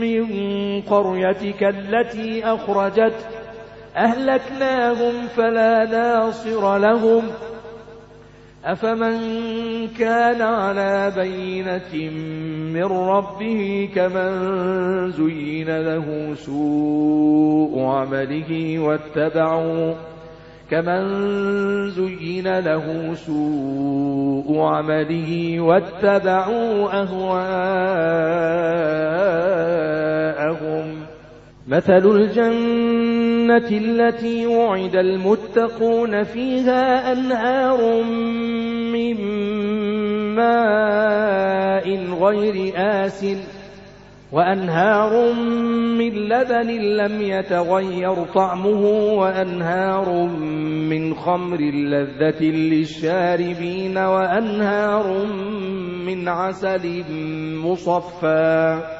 من قريتك التي أخرجت أهلكناهم فلا ناصر لهم أفمن كان على بينة من ربه كمن زين له سوء عمله واتبعوا كمن زين له سوء عمله واتبعوا أهواءهم مثل الجنة التي وعد المتقون فيها أنهار من ماء غير آسٍ وأنهار من لبن لم يتغير طعمه وأنهار من خمر لذة للشاربين وأنهار من عسل مصفى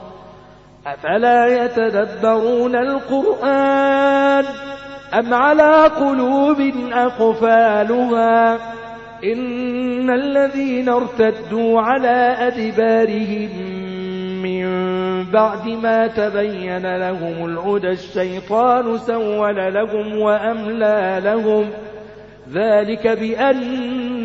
أفلا يتدبرون القرآن أم على قلوب أقفالها؟ إن الذين ارتدوا على أدبارهم من بعد ما تبين لهم العدى الشيطان سول لهم وأملى لهم. ذلك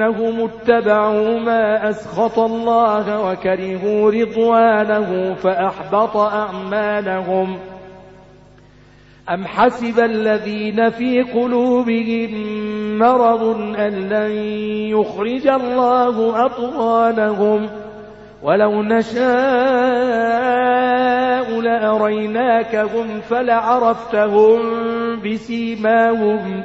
بأنهم اتبعوا ما أسخط الله وكرهوا رضوانه فأحبط أعمالهم. أم حسب الذين في قلوبهم مرض أن لن يخرج الله أطغانهم ولو نشاء لأريناكهم فلعرفتهم بسيماهم.